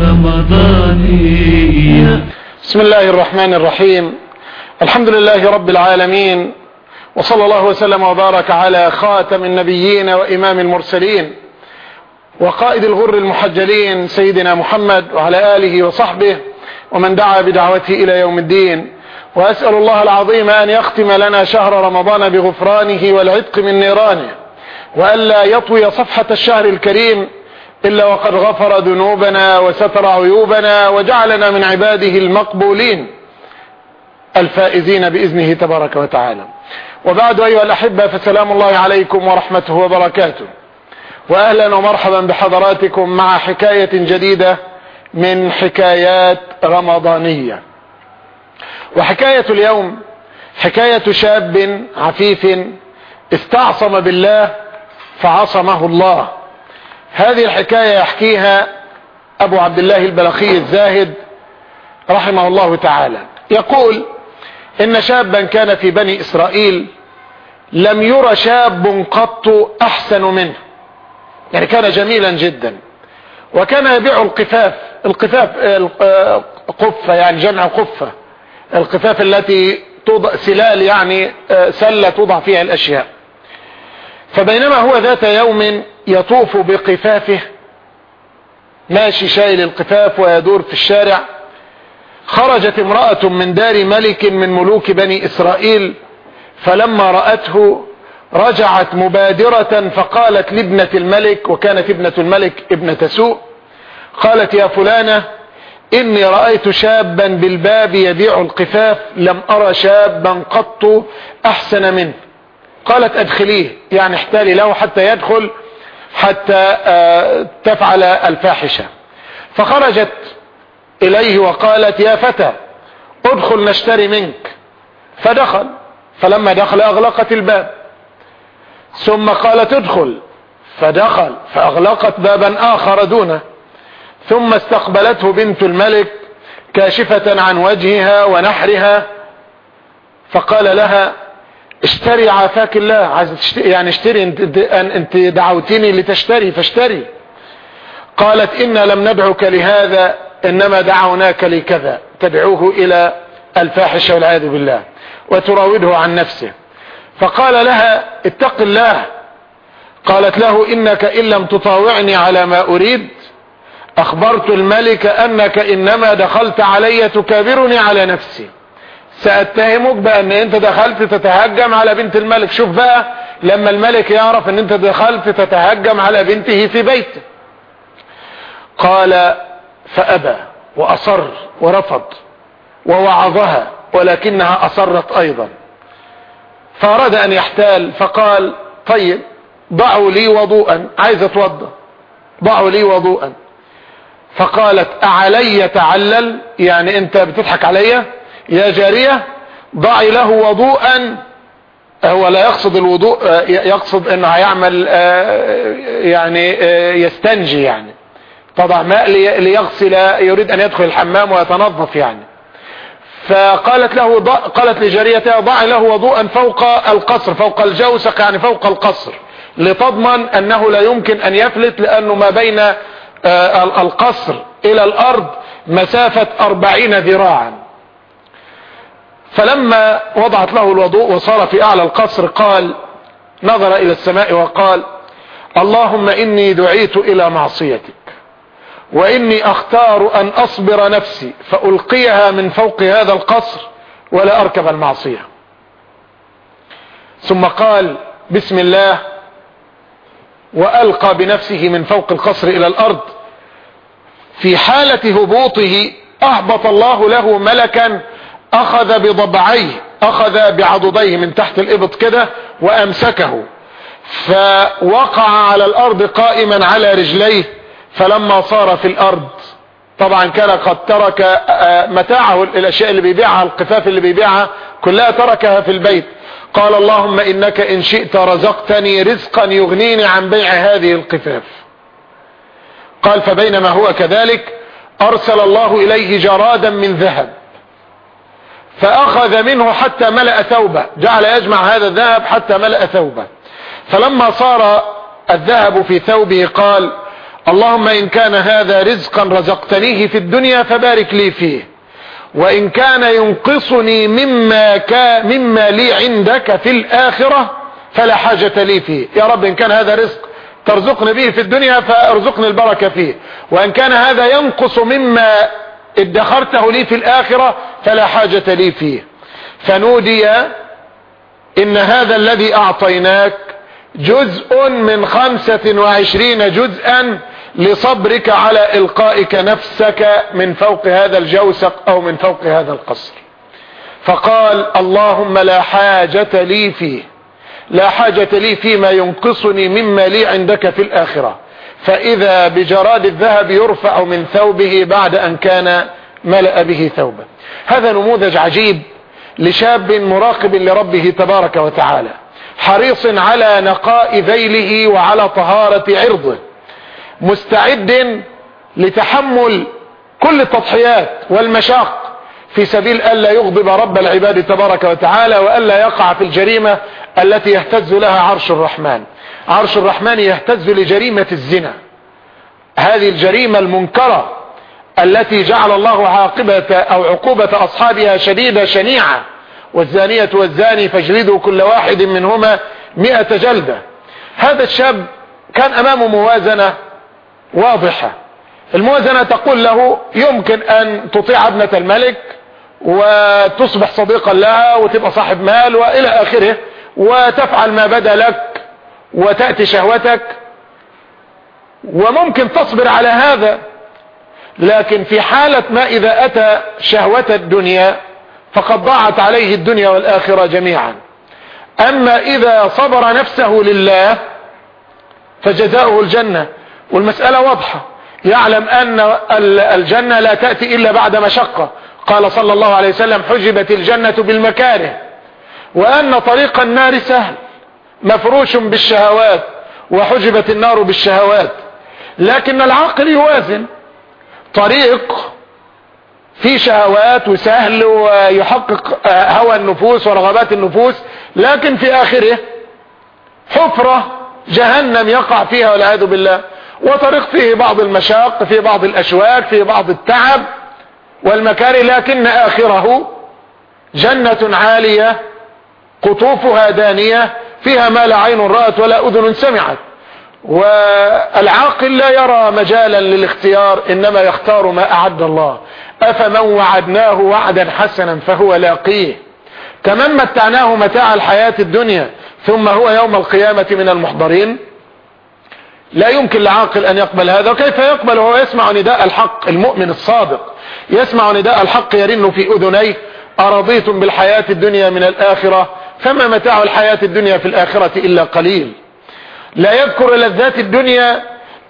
رمضانية بسم الله الرحمن الرحيم. الحمد لله رب العالمين وصلى الله وسلم وبارك على خاتم النبيين وإمام المرسلين وقائد الغر المحجلين سيدنا محمد وعلى آله وصحبه ومن دعا بدعوته إلى يوم الدين. وأسأل الله العظيم أن يختم لنا شهر رمضان بغفرانه والعتق من نيرانه وألا يطوي صفحة الشهر الكريم إلا وقد غفر ذنوبنا وستر عيوبنا وجعلنا من عباده المقبولين الفائزين بإذنه تبارك وتعالى. وبعد أيها الأحبة فسلام الله عليكم ورحمته وبركاته. وأهلا ومرحبا بحضراتكم مع حكاية جديدة من حكايات رمضانية. وحكاية اليوم حكاية شاب عفيف استعصم بالله فعصمه الله. هذه الحكاية يحكيها أبو عبد الله البلخي الزاهد رحمه الله تعالى. يقول إن شابا كان في بني إسرائيل لم ير شاب قط أحسن منه. يعني كان جميلا جدا. وكان يبيع القفاف القفاف قفة يعني جمع قفة القفاف التي توضع سلال يعني سلة توضع فيها الأشياء. فبينما هو ذات يوم يطوف بقفافه ماشي شايل القفاف ويدور في الشارع خرجت امرأة من دار ملك من ملوك بني إسرائيل فلما رأته رجعت مبادرة فقالت لابنة الملك وكانت ابنة الملك ابنة سوء قالت يا فلانة إني رأيت شابا بالباب يبيع القفاف لم أرى شابا قط أحسن منه. قالت أدخليه يعني احتالي له حتى يدخل حتى تفعل الفاحشة. فخرجت إليه وقالت يا فتى ادخل نشتري منك. فدخل فلما دخل أغلقت الباب. ثم قالت ادخل. فدخل فأغلقت بابا آخر دونه. ثم استقبلته بنت الملك كاشفة عن وجهها ونحرها. فقال لها اشتري عافاك الله. عايز تشتري يعني اشتري انت, انت دعوتني لتشتري فاشتري. قالت إنا لم ندعك لهذا إنما دعوناك لكذا. تدعوه إلى الفاحشة والعياذ بالله. وتراوده عن نفسه. فقال لها اتق الله. قالت له إنك إن لم تطاوعني على ما أريد أخبرت الملك أنك إنما دخلت علي تكابرني على نفسي. سأتهمك بأن أنت دخلت تتهجم على بنت الملك. شوف بقى لما الملك يعرف أن أنت دخلت تتهجم على بنته في بيته. قال فأبى وأصر ورفض ووعظها ولكنها أصرت أيضا. فأراد أن يحتال فقال طيب ضعوا لي وضوءا. عايز اتوضى ضعوا لي وضوءا. فقالت أعلي تعلل؟ يعني أنت بتضحك عليا؟ يا جارية ضعي له وضوءا هو لا يقصد الوضوء يقصد إنه هيعمل يعني يستنجي يعني. تضع ماء ليغسل يريد أن يدخل الحمام ويتنظف يعني. فقالت له ضع قالت لجاريتها ضعي له وضوءا فوق القصر فوق الجوسق يعني فوق القصر لتضمن أنه لا يمكن أن يفلت لأنه ما بين القصر إلى الأرض مسافة أربعين ذراعا. فلما وضعت له الوضوء وصار في أعلى القصر قال نظر إلى السماء وقال اللهم إني دعيت إلى معصيتك وإني أختار أن أصبر نفسي فألقيها من فوق هذا القصر ولا أركب المعصية. ثم قال بسم الله وألقى بنفسه من فوق القصر إلى الأرض في حالة هبوطه أهبط الله له ملكا أخذ بضبعيه أخذ بعضديه من تحت الإبط كده وأمسكه. فوقع على الأرض قائما على رجليه فلما صار في الأرض طبعا كان قد ترك متاعه الأشياء اللي بيبيعها القفاف اللي بيبيعها كلها تركها في البيت. قال اللهم إنك إن شئت رزقتني رزقا يغنيني عن بيع هذه القفاف. قال فبينما هو كذلك أرسل الله إليه جرادا من ذهب. فأخذ منه حتى ملأ ثوبه. جعل يجمع هذا الذهب حتى ملأ ثوبه. فلما صار الذهب في ثوبه قال اللهم إن كان هذا رزقا رزقتنيه في الدنيا فبارك لي فيه. وإن كان ينقصني مما, كا مما لي عندك في الآخرة فلا حاجة لي فيه. يا رب إن كان هذا رزق ترزقني به في الدنيا فأرزقني البركة فيه. وإن كان هذا ينقص مما ادخرته لي في الآخرة فلا حاجة لي فيه. فنودي إن هذا الذي أعطيناك جزء من خمسة وعشرين جزءا لصبرك على إلقائك نفسك من فوق هذا الجوسق أو من فوق هذا القصر. فقال اللهم لا حاجة لي فيه لا حاجة لي فيما ينقصني مما لي عندك في الآخرة. فإذا بجراد الذهب يرفع من ثوبه بعد أن كان ملأ به ثوبا هذا نموذج عجيب لشاب مراقب لربه تبارك وتعالى حريص على نقاء ذيله وعلى طهارة عرضه مستعد لتحمل كل التضحيات والمشاق في سبيل ألا يغضب رب العباد تبارك وتعالى وألا يقع في الجريمة التي يهتز لها عرش الرحمن. عرش الرحمن يهتز لجريمة الزنا. هذه الجريمة المنكرة التي جعل الله عاقبة أو عقوبة أصحابها شديدة شنيعة والزانية والزاني فاجلدوا كل واحد منهما مئة جلدة. هذا الشاب كان أمامه موازنة واضحة. الموازنة تقول له يمكن أن تطيع ابنة الملك وتصبح صديقا لها وتبقى صاحب مال وإلى آخره وتفعل ما بدا لك. وتأتي شهوتك وممكن تصبر على هذا لكن في حالة ما إذا أتى شهوة الدنيا فقد ضاعت عليه الدنيا والآخرة جميعا. أما إذا صبر نفسه لله فجزاؤه الجنة. والمسألة واضحة. يعلم أن الجنة لا تأتي إلا بعد مشقة. قال صلى الله عليه وسلم حجبت الجنة بالمكاره وأن طريق النار سهل. مفروش بالشهوات وحجبت النار بالشهوات لكن العقل يوازن. طريق في شهوات وسهل ويحقق هوى النفوس ورغبات النفوس لكن في آخره حفرة جهنم يقع فيها والعياذ بالله. وطريق فيه بعض المشاق في بعض الأشواك في بعض التعب والمكاره لكن آخره جنة عالية قطوفها دانية فيها ما لا عين رأت ولا أذن سمعت. والعاقل لا يرى مجالا للاختيار إنما يختار ما أعد الله. أفمن وعدناه وعدا حسنا فهو لاقيه. كمن متعناه متاع الحياة الدنيا ثم هو يوم القيامة من المحضرين. لا يمكن لعاقل أن يقبل هذا. وكيف يقبل؟ وهو يسمع نداء الحق المؤمن الصادق. يسمع نداء الحق يرن في أذنيه. أرضيتم بالحياة الدنيا من الآخرة؟ فما متاع الحياة الدنيا في الآخرة إلا قليل. لا يذكر لذات الدنيا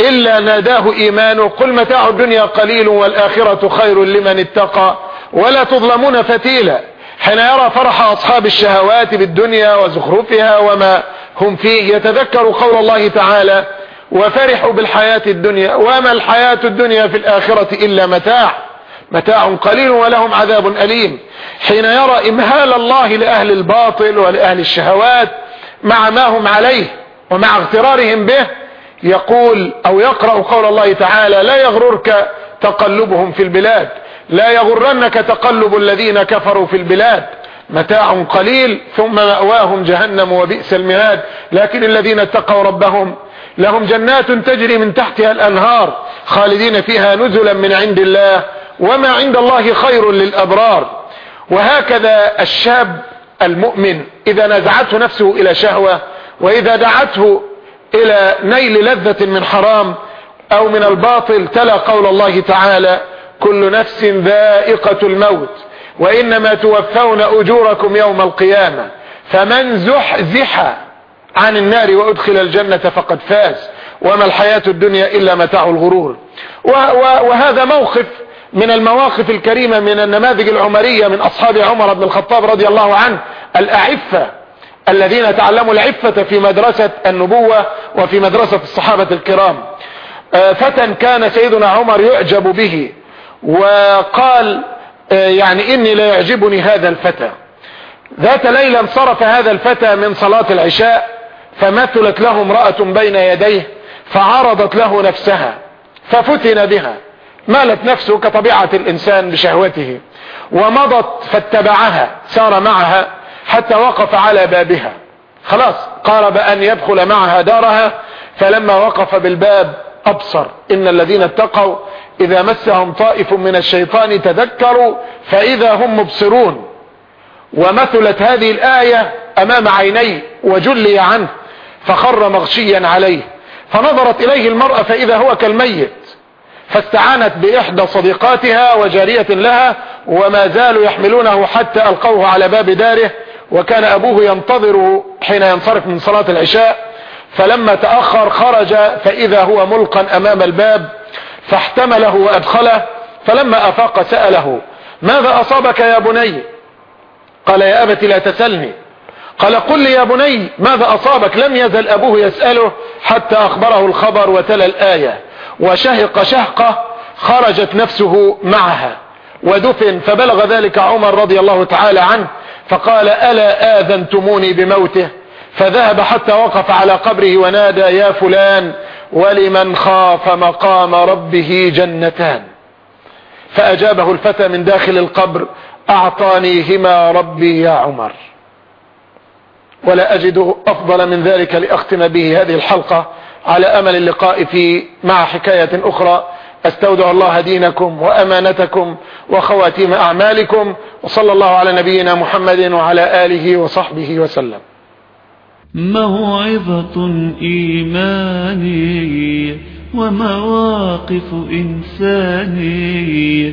إلا ناداه إيمانه قل متاع الدنيا قليل والآخرة خير لمن اتقى ولا تظلمون فتيلا. حين يرى فرح أصحاب الشهوات بالدنيا وزخرفها وما هم فيه يتذكر قول الله تعالى وفرحوا بالحياة الدنيا وما الحياة الدنيا في الآخرة إلا متاع. متاع قليل ولهم عذاب أليم. حين يرى إمهال الله لأهل الباطل ولأهل الشهوات مع ما هم عليه ومع اغترارهم به يقول أو يقرأ قول الله تعالى لا يغررك تقلبهم في البلاد لا يغرنك تقلب الذين كفروا في البلاد. متاع قليل ثم مأواهم جهنم وبئس المهاد. لكن الذين اتقوا ربهم لهم جنات تجري من تحتها الأنهار خالدين فيها نزلا من عند الله وما عند الله خير للأبرار. وهكذا الشاب المؤمن إذا نزعته نفسه إلى شهوة وإذا دعته إلى نيل لذة من حرام أو من الباطل تلا قول الله تعالى كل نفس ذائقة الموت وإنما توفون أجوركم يوم القيامة فمن زحزح عن النار وأدخل الجنة فقد فاز وما الحياة الدنيا إلا متاع الغرور. وهذا موقف من المواقف الكريمة من النماذج العمرية من أصحاب عمر بن الخطاب رضي الله عنه الأعفة الذين تعلموا العفة في مدرسة النبوة وفي مدرسة الصحابة الكرام. آه، فتى كان سيدنا عمر يعجب به وقال آه، يعني إني لا يعجبني هذا الفتى. ذات ليلة انصرف هذا الفتى من صلاة العشاء فمثلت له امرأة بين يديه فعرضت له نفسها ففتن بها. مالت نفسه كطبيعة الإنسان بشهوته ومضت فاتبعها سار معها حتى وقف على بابها. خلاص قارب أن يدخل معها دارها فلما وقف بالباب أبصر. إن الذين اتقوا إذا مسهم طائف من الشيطان تذكروا فإذا هم مبصرون. ومثلت هذه الآية أمام عيني وجلي عنه فخر مغشيا عليه. فنظرت إليه المرأة فإذا هو كالميت. فاستعانت بإحدى صديقاتها وجارية لها وما زالوا يحملونه حتى ألقوه على باب داره وكان أبوه ينتظره حين ينصرف من صلاة العشاء فلما تأخر خرج فإذا هو ملقا أمام الباب فاحتمله وأدخله فلما أفاق سأله ماذا أصابك يا بني؟ قال يا أبت لا تسلني قال قل لي يا بني ماذا أصابك؟ لم يزل أبوه يسأله حتى أخبره الخبر وتلا الآية. وشهق شهقة خرجت نفسه معها. ودفن فبلغ ذلك عمر رضي الله تعالى عنه فقال ألا آذنتموني بموته؟ فذهب حتى وقف على قبره ونادى يا فلان ولمن خاف مقام ربه جنتان؟ فأجابه الفتى من داخل القبر أعطانيهما ربي يا عمر. ولا أجد أفضل من ذلك لأختم به هذه الحلقة. على أمل اللقاء في مع حكاية أخرى استودع الله دينكم وأمانتكم وخواتيم أعمالكم وصلى الله على نبينا محمد وعلى آله وصحبه وسلم. موعظة إيمانية ومواقف إنسانية